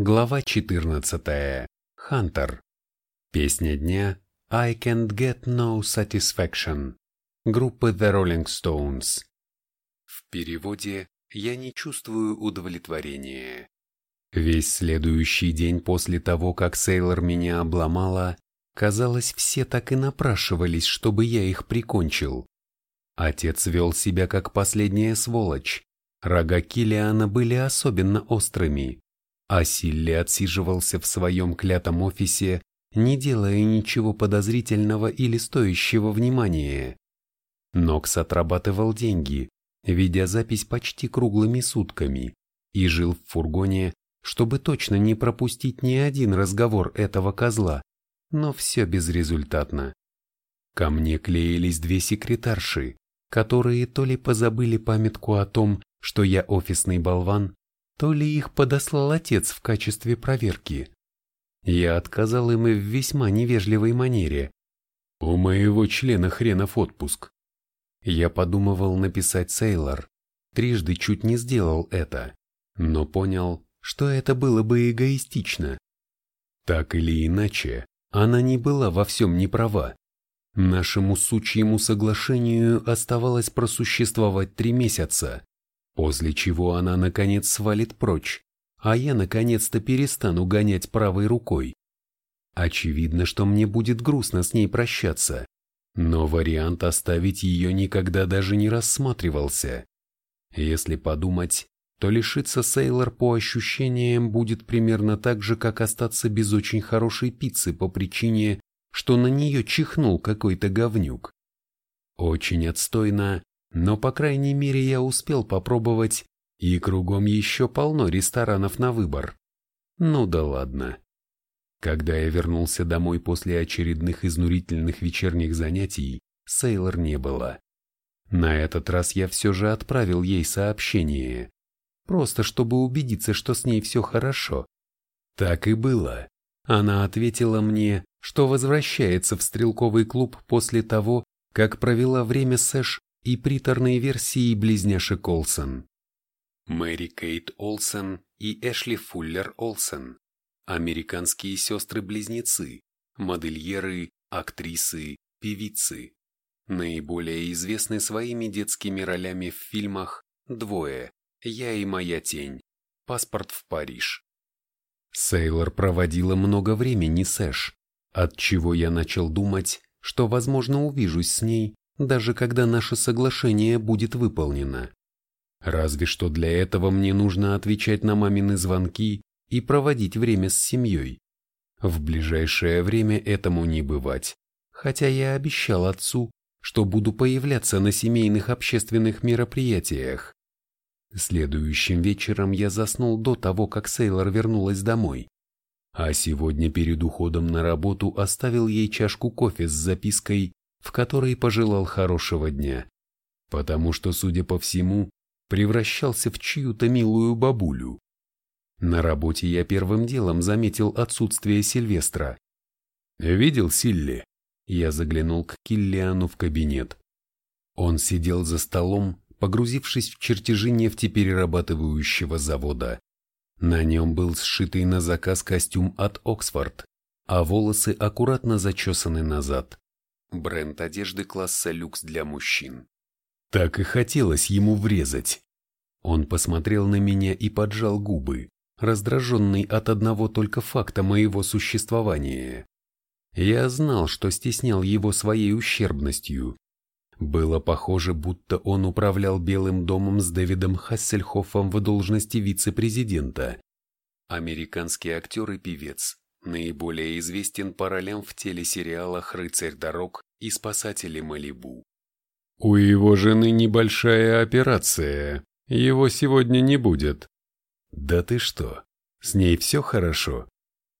Глава 14. Хантер. Песня дня I Can't Get No Satisfaction. Группы The Rolling Stones. В переводе «Я не чувствую удовлетворения». Весь следующий день после того, как Сейлор меня обломала, казалось, все так и напрашивались, чтобы я их прикончил. Отец вел себя как последняя сволочь. Рога Килиана были особенно острыми а Силли отсиживался в своем клятом офисе, не делая ничего подозрительного или стоящего внимания. Нокс отрабатывал деньги, ведя запись почти круглыми сутками, и жил в фургоне, чтобы точно не пропустить ни один разговор этого козла, но все безрезультатно. Ко мне клеились две секретарши, которые то ли позабыли памятку о том, что я офисный болван, то ли их подослал отец в качестве проверки. Я отказал им и в весьма невежливой манере. У моего члена хренов отпуск. Я подумывал написать Сейлор, трижды чуть не сделал это, но понял, что это было бы эгоистично. Так или иначе, она не была во всем не права. Нашему сучьему соглашению оставалось просуществовать три месяца, После чего она наконец свалит прочь, а я наконец-то перестану гонять правой рукой. Очевидно, что мне будет грустно с ней прощаться, но вариант оставить ее никогда даже не рассматривался. Если подумать, то лишиться Сейлор по ощущениям будет примерно так же, как остаться без очень хорошей пиццы по причине, что на нее чихнул какой-то говнюк. Очень отстойно, но по крайней мере я успел попробовать, и кругом еще полно ресторанов на выбор. Ну да ладно. Когда я вернулся домой после очередных изнурительных вечерних занятий, Сейлор не было. На этот раз я все же отправил ей сообщение, просто чтобы убедиться, что с ней все хорошо. Так и было. Она ответила мне, что возвращается в стрелковый клуб после того, как провела время с Эш и приторной версии близняшек Олсен. Мэри Кейт Олсен и Эшли Фуллер Олсен, американские сестры-близнецы, модельеры, актрисы, певицы. Наиболее известны своими детскими ролями в фильмах «Двое», «Я и моя тень», «Паспорт в Париж». Сейлор проводила много времени с Эш, от чего я начал думать, что, возможно, увижусь с ней даже когда наше соглашение будет выполнено. Разве что для этого мне нужно отвечать на мамины звонки и проводить время с семьей. В ближайшее время этому не бывать, хотя я обещал отцу, что буду появляться на семейных общественных мероприятиях. Следующим вечером я заснул до того, как Сейлор вернулась домой. А сегодня перед уходом на работу оставил ей чашку кофе с запиской в которой пожелал хорошего дня, потому что, судя по всему, превращался в чью-то милую бабулю. На работе я первым делом заметил отсутствие Сильвестра. «Видел Силли?» Я заглянул к Киллиану в кабинет. Он сидел за столом, погрузившись в чертежи нефтеперерабатывающего завода. На нем был сшитый на заказ костюм от Оксфорд, а волосы аккуратно зачесаны назад. Бренд одежды класса люкс для мужчин. Так и хотелось ему врезать. Он посмотрел на меня и поджал губы, раздраженный от одного только факта моего существования. Я знал, что стеснял его своей ущербностью. Было похоже, будто он управлял Белым домом с Дэвидом Хассельхоффом в должности вице-президента. Американский актер и певец, Наиболее известен по ролям в телесериалах «Рыцарь дорог» и «Спасатели Малибу». «У его жены небольшая операция. Его сегодня не будет». «Да ты что? С ней все хорошо?»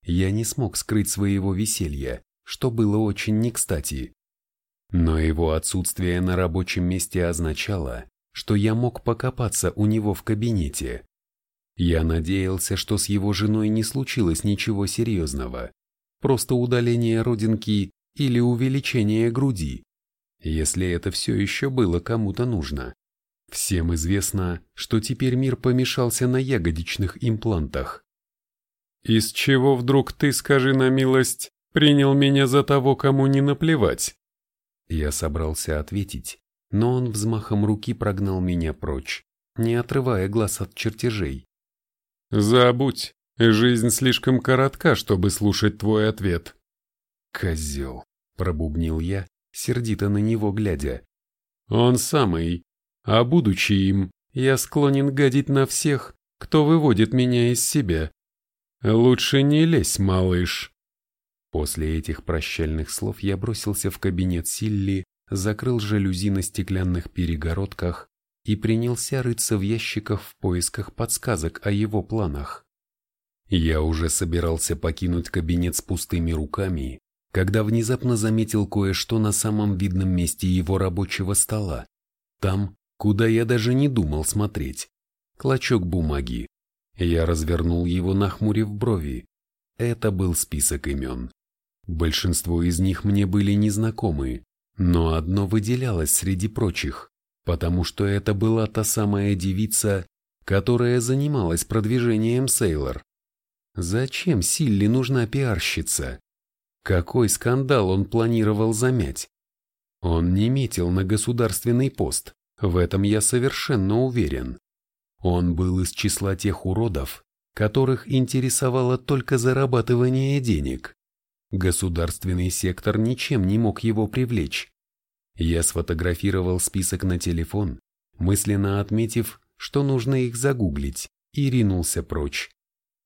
Я не смог скрыть своего веселья, что было очень не кстати. Но его отсутствие на рабочем месте означало, что я мог покопаться у него в кабинете. Я надеялся, что с его женой не случилось ничего серьезного, просто удаление родинки или увеличение груди, если это все еще было кому-то нужно. Всем известно, что теперь мир помешался на ягодичных имплантах. Из чего вдруг ты, скажи на милость, принял меня за того, кому не наплевать?» Я собрался ответить, но он взмахом руки прогнал меня прочь, не отрывая глаз от чертежей. «Забудь, жизнь слишком коротка, чтобы слушать твой ответ». «Козел», — пробубнил я, сердито на него глядя. «Он самый, а будучи им, я склонен гадить на всех, кто выводит меня из себя. Лучше не лезь, малыш». После этих прощальных слов я бросился в кабинет Силли, закрыл жалюзи на стеклянных перегородках и принялся рыться в ящиках в поисках подсказок о его планах. Я уже собирался покинуть кабинет с пустыми руками, когда внезапно заметил кое-что на самом видном месте его рабочего стола, там, куда я даже не думал смотреть. Клочок бумаги. Я развернул его, нахмурив брови. Это был список имен. Большинство из них мне были незнакомы, но одно выделялось среди прочих, потому что это была та самая девица, которая занималась продвижением Сейлор. Зачем Силли нужна пиарщица? Какой скандал он планировал замять? Он не метил на государственный пост, в этом я совершенно уверен. Он был из числа тех уродов, которых интересовало только зарабатывание денег. Государственный сектор ничем не мог его привлечь. Я сфотографировал список на телефон, мысленно отметив, что нужно их загуглить, и ринулся прочь.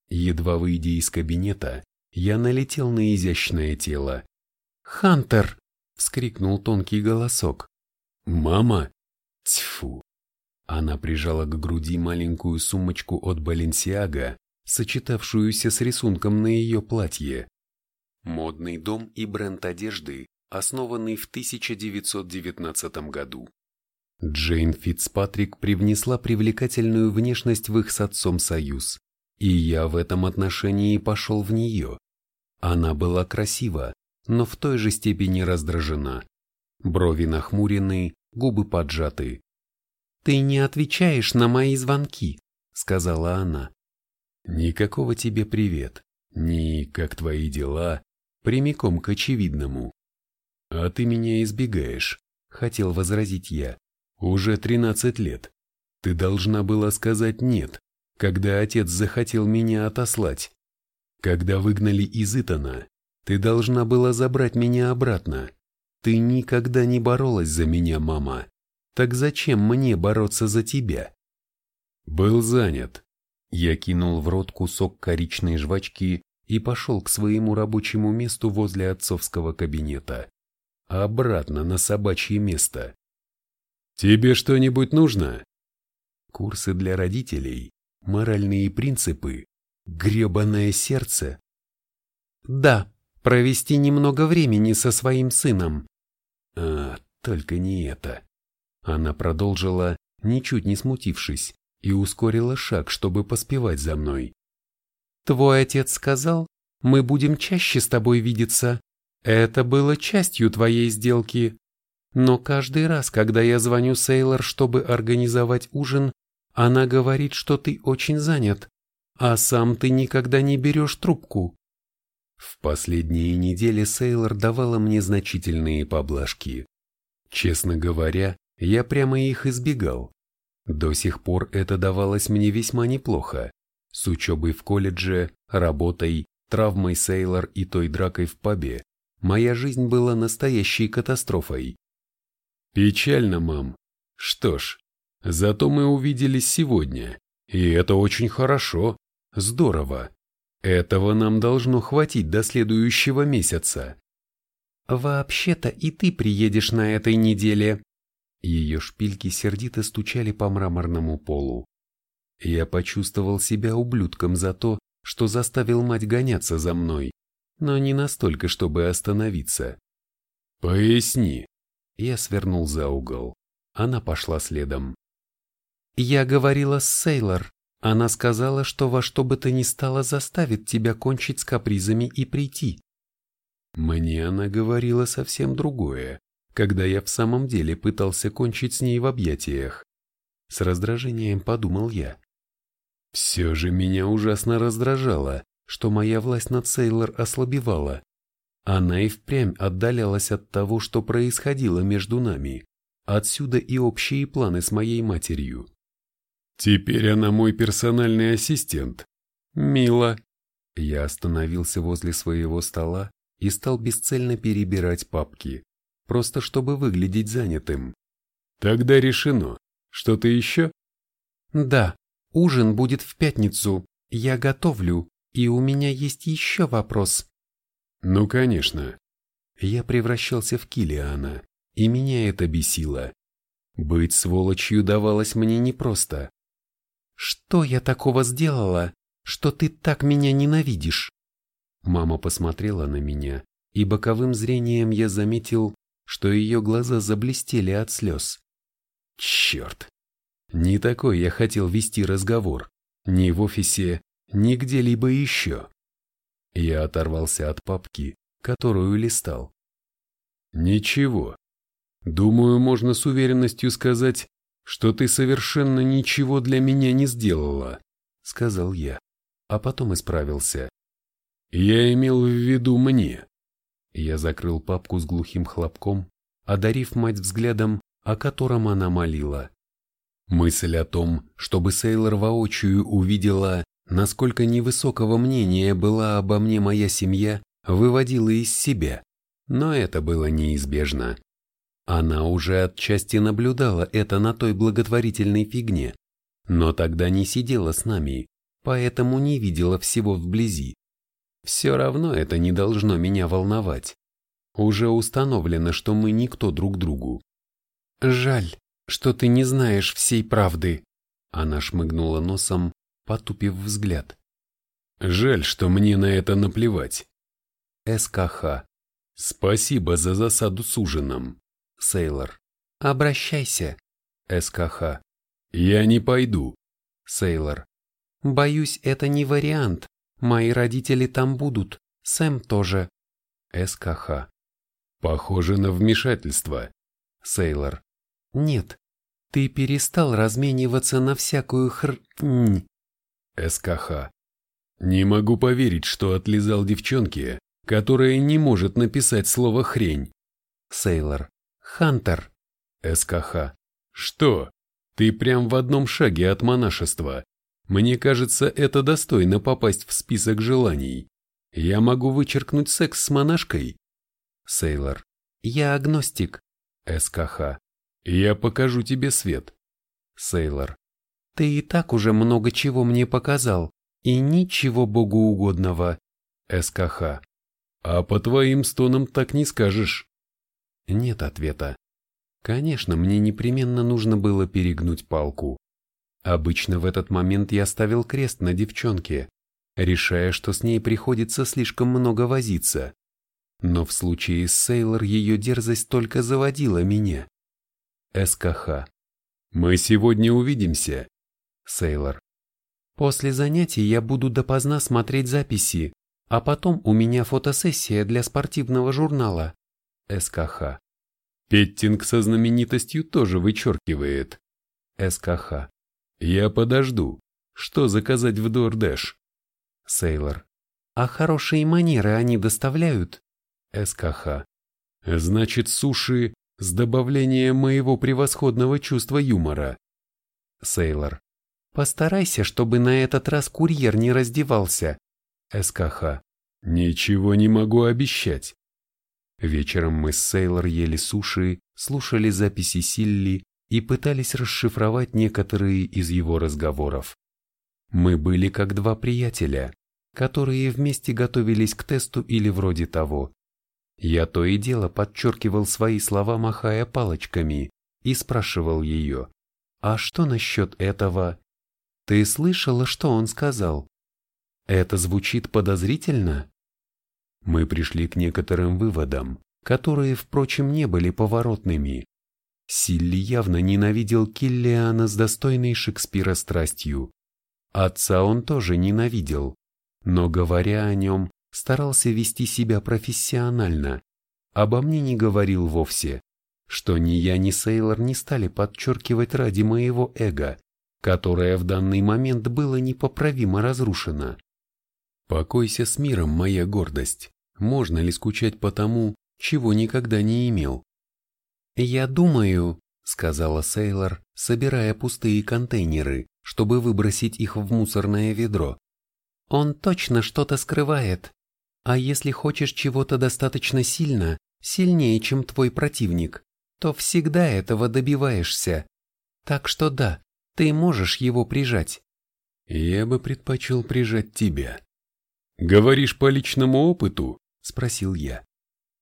Едва выйдя из кабинета, я налетел на изящное тело. «Хантер!» — вскрикнул тонкий голосок. «Мама!» Тьфу! Она прижала к груди маленькую сумочку от Баленсиага, сочетавшуюся с рисунком на ее платье. Модный дом и бренд одежды, основанный в 1919 году. Джейн Фицпатрик привнесла привлекательную внешность в их с отцом союз, и я в этом отношении пошел в нее. Она была красива, но в той же степени раздражена. Брови нахмурены, губы поджаты. «Ты не отвечаешь на мои звонки», — сказала она. «Никакого тебе привет, ни как твои дела, прямиком к очевидному. «А ты меня избегаешь», — хотел возразить я. «Уже тринадцать лет. Ты должна была сказать «нет», когда отец захотел меня отослать. Когда выгнали из Итана, ты должна была забрать меня обратно. Ты никогда не боролась за меня, мама. Так зачем мне бороться за тебя?» Был занят. Я кинул в рот кусок коричной жвачки и пошел к своему рабочему месту возле отцовского кабинета. Обратно на собачье место. «Тебе что-нибудь нужно?» Курсы для родителей, моральные принципы, гребаное сердце. «Да, провести немного времени со своим сыном». «А, только не это». Она продолжила, ничуть не смутившись, и ускорила шаг, чтобы поспевать за мной. Твой отец сказал, мы будем чаще с тобой видеться. Это было частью твоей сделки. Но каждый раз, когда я звоню Сейлор, чтобы организовать ужин, она говорит, что ты очень занят, а сам ты никогда не берешь трубку. В последние недели Сейлор давала мне значительные поблажки. Честно говоря, я прямо их избегал. До сих пор это давалось мне весьма неплохо. С учебой в колледже, работой, травмой Сейлор и той дракой в пабе моя жизнь была настоящей катастрофой. Печально, мам. Что ж, зато мы увиделись сегодня, и это очень хорошо, здорово. Этого нам должно хватить до следующего месяца. Вообще-то и ты приедешь на этой неделе. Ее шпильки сердито стучали по мраморному полу. Я почувствовал себя ублюдком за то, что заставил мать гоняться за мной, но не настолько, чтобы остановиться. «Поясни». Я свернул за угол. Она пошла следом. «Я говорила с Сейлор. Она сказала, что во что бы то ни стало заставит тебя кончить с капризами и прийти». Мне она говорила совсем другое, когда я в самом деле пытался кончить с ней в объятиях. С раздражением подумал я. Все же меня ужасно раздражало, что моя власть над Сейлор ослабевала. Она и впрямь отдалялась от того, что происходило между нами. Отсюда и общие планы с моей матерью. «Теперь она мой персональный ассистент. Мило». Я остановился возле своего стола и стал бесцельно перебирать папки, просто чтобы выглядеть занятым. «Тогда решено. Что-то еще?» «Да, ужин будет в пятницу. Я готовлю, и у меня есть еще вопрос». «Ну, конечно». Я превращался в Килиана, и меня это бесило. Быть сволочью давалось мне непросто. «Что я такого сделала, что ты так меня ненавидишь?» Мама посмотрела на меня, и боковым зрением я заметил, что ее глаза заблестели от слез. Черт! Не такой я хотел вести разговор, ни в офисе, ни где-либо еще. Я оторвался от папки, которую листал. Ничего. Думаю, можно с уверенностью сказать, что ты совершенно ничего для меня не сделала, сказал я, а потом исправился. Я имел в виду мне. Я закрыл папку с глухим хлопком, одарив мать взглядом, о котором она молила. Мысль о том, чтобы Сейлор воочию увидела, насколько невысокого мнения была обо мне моя семья, выводила из себя, но это было неизбежно. Она уже отчасти наблюдала это на той благотворительной фигне, но тогда не сидела с нами, поэтому не видела всего вблизи. Все равно это не должно меня волновать. Уже установлено, что мы никто друг другу. Жаль, что ты не знаешь всей правды. Она шмыгнула носом, потупив взгляд. Жаль, что мне на это наплевать. СКХ. Спасибо за засаду с ужином. Сейлор. Обращайся. СКХ. Я не пойду. Сейлор. Боюсь, это не вариант. Мои родители там будут. Сэм тоже. СКХ. Похоже на вмешательство. Сейлор. Нет, ты перестал размениваться на всякую хр... СКХ. Не могу поверить, что отлизал девчонке, которая не может написать слово «хрень». Сейлор. Хантер. СКХ. Что? Ты прям в одном шаге от монашества. Мне кажется, это достойно попасть в список желаний. Я могу вычеркнуть секс с монашкой? Сейлор. Я агностик. СКХ. Я покажу тебе свет. Сейлор. Ты и так уже много чего мне показал, и ничего богоугодного. СКХ. А по твоим стонам так не скажешь. Нет ответа. Конечно, мне непременно нужно было перегнуть палку. Обычно в этот момент я ставил крест на девчонке, решая, что с ней приходится слишком много возиться. Но в случае с Сейлор ее дерзость только заводила меня. СКХ. Мы сегодня увидимся. Сейлор. После занятий я буду допоздна смотреть записи, а потом у меня фотосессия для спортивного журнала. СКХ. Петтинг со знаменитостью тоже вычеркивает. СКХ. Я подожду. Что заказать в Дордэш? Сейлор. А хорошие манеры они доставляют? СКХ. Значит, суши с добавлением моего превосходного чувства юмора. Сейлор. Постарайся, чтобы на этот раз курьер не раздевался. СКХ. Ничего не могу обещать. Вечером мы с Сейлор ели суши, слушали записи Силли и пытались расшифровать некоторые из его разговоров. Мы были как два приятеля, которые вместе готовились к тесту или вроде того. Я то и дело подчеркивал свои слова, махая палочками, и спрашивал ее, «А что насчет этого? Ты слышала, что он сказал? Это звучит подозрительно?» Мы пришли к некоторым выводам, которые, впрочем, не были поворотными. Силли явно ненавидел Киллиана с достойной Шекспира страстью. Отца он тоже ненавидел, но, говоря о нем, старался вести себя профессионально. Обо мне не говорил вовсе, что ни я, ни Сейлор не стали подчеркивать ради моего эго, которое в данный момент было непоправимо разрушено. Покойся с миром, моя гордость. Можно ли скучать по тому, чего никогда не имел? Я думаю, сказала Сейлор, собирая пустые контейнеры, чтобы выбросить их в мусорное ведро. Он точно что-то скрывает. А если хочешь чего-то достаточно сильно, сильнее, чем твой противник, то всегда этого добиваешься. Так что да, ты можешь его прижать. Я бы предпочел прижать тебя. Говоришь по личному опыту? Спросил я.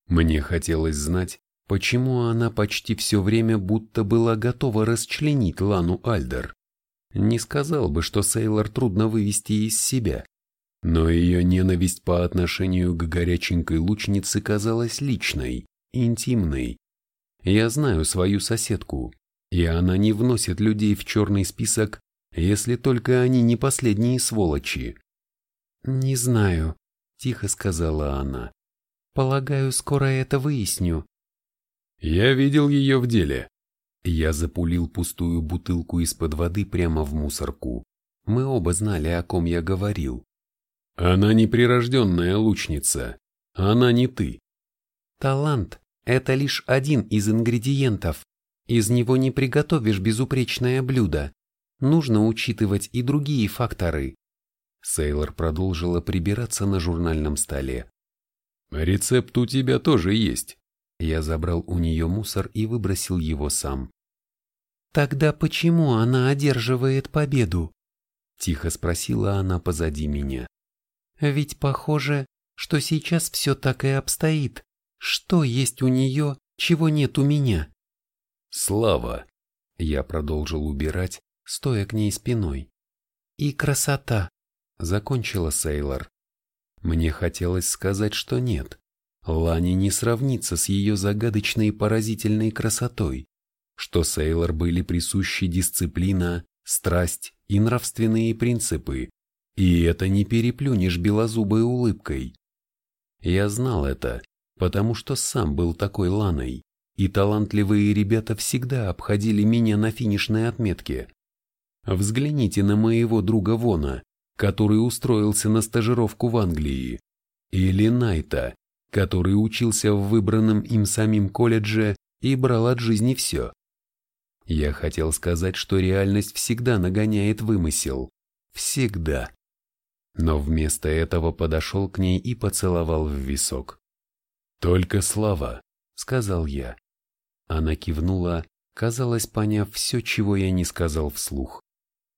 Мне хотелось знать, почему она почти все время будто была готова расчленить Лану Альдер. Не сказал бы, что Сейлор трудно вывести из себя, но ее ненависть по отношению к горяченькой лучнице казалась личной, интимной. Я знаю свою соседку, и она не вносит людей в черный список, если только они не последние сволочи. «Не знаю», — тихо сказала она. «Полагаю, скоро это выясню. Я видел ее в деле. Я запулил пустую бутылку из-под воды прямо в мусорку. Мы оба знали, о ком я говорил. Она не прирожденная лучница. Она не ты. Талант – это лишь один из ингредиентов. Из него не приготовишь безупречное блюдо. Нужно учитывать и другие факторы. Сейлор продолжила прибираться на журнальном столе. Рецепт у тебя тоже есть. Я забрал у нее мусор и выбросил его сам. «Тогда почему она одерживает победу?» Тихо спросила она позади меня. «Ведь похоже, что сейчас все так и обстоит. Что есть у нее, чего нет у меня?» «Слава!» Я продолжил убирать, стоя к ней спиной. «И красота!» Закончила Сейлор. Мне хотелось сказать, что нет, Лани не сравнится с ее загадочной и поразительной красотой, что Сейлор были присущи дисциплина, страсть и нравственные принципы, и это не переплюнешь белозубой улыбкой. Я знал это, потому что сам был такой Ланой, и талантливые ребята всегда обходили меня на финишной отметке. Взгляните на моего друга Вона, который устроился на стажировку в Англии, или Найта, который учился в выбранном им самим колледже и брал от жизни все. Я хотел сказать, что реальность всегда нагоняет вымысел. Всегда. Но вместо этого подошел к ней и поцеловал в висок. «Только слова», — сказал я. Она кивнула, казалось, поняв все, чего я не сказал вслух.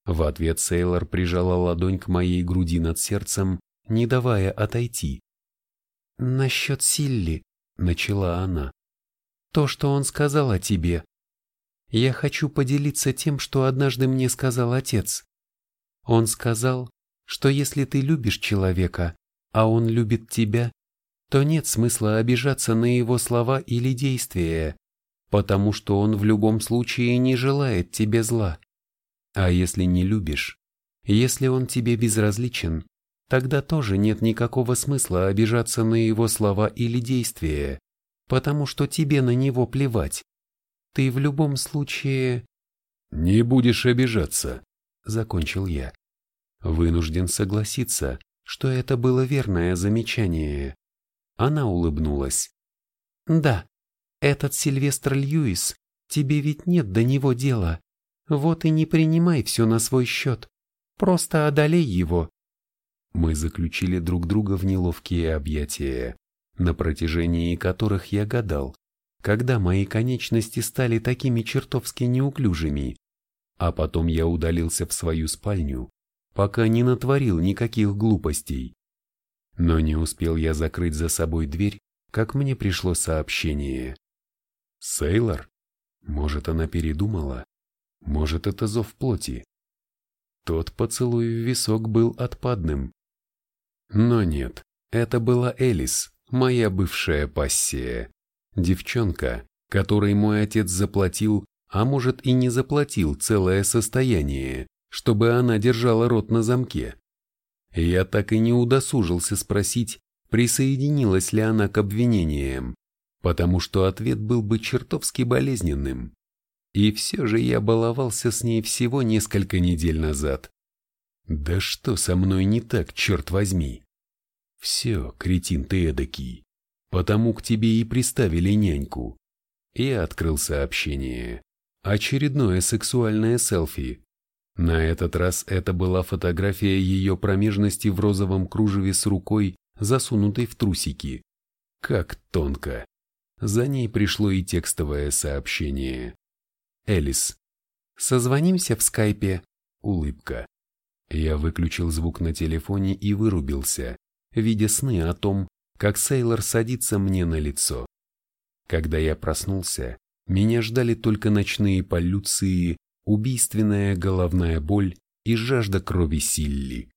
В ответ Сейлор прижала ладонь к моей груди над сердцем, не давая отойти. «Насчет Силли», — начала она. «То, что он сказал о тебе. Я хочу поделиться тем, что однажды мне сказал отец. Он сказал, что если ты любишь человека, а он любит тебя, то нет смысла обижаться на его слова или действия, потому что он в любом случае не желает тебе зла. А если не любишь, если он тебе безразличен, тогда тоже нет никакого смысла обижаться на его слова или действия, потому что тебе на него плевать. Ты в любом случае... «Не будешь обижаться», — закончил я. Вынужден согласиться, что это было верное замечание. Она улыбнулась. «Да, этот Сильвестр Льюис, тебе ведь нет до него дела. Вот и не принимай все на свой счет. Просто одолей его, мы заключили друг друга в неловкие объятия, на протяжении которых я гадал, когда мои конечности стали такими чертовски неуклюжими. А потом я удалился в свою спальню, пока не натворил никаких глупостей. Но не успел я закрыть за собой дверь, как мне пришло сообщение. «Сейлор? Может, она передумала? Может, это зов плоти?» Тот поцелуй в висок был отпадным. Но нет, это была Элис, моя бывшая пассия. Девчонка, которой мой отец заплатил, а может и не заплатил целое состояние, чтобы она держала рот на замке. Я так и не удосужился спросить, присоединилась ли она к обвинениям, потому что ответ был бы чертовски болезненным. И все же я баловался с ней всего несколько недель назад. Да что со мной не так, черт возьми? Все, кретин ты эдакий. Потому к тебе и приставили няньку. И открыл сообщение. Очередное сексуальное селфи. На этот раз это была фотография ее промежности в розовом кружеве с рукой, засунутой в трусики. Как тонко. За ней пришло и текстовое сообщение. Элис. Созвонимся в скайпе. Улыбка. Я выключил звук на телефоне и вырубился, видя сны о том, как Сейлор садится мне на лицо. Когда я проснулся, меня ждали только ночные полюции, убийственная головная боль и жажда крови Силли.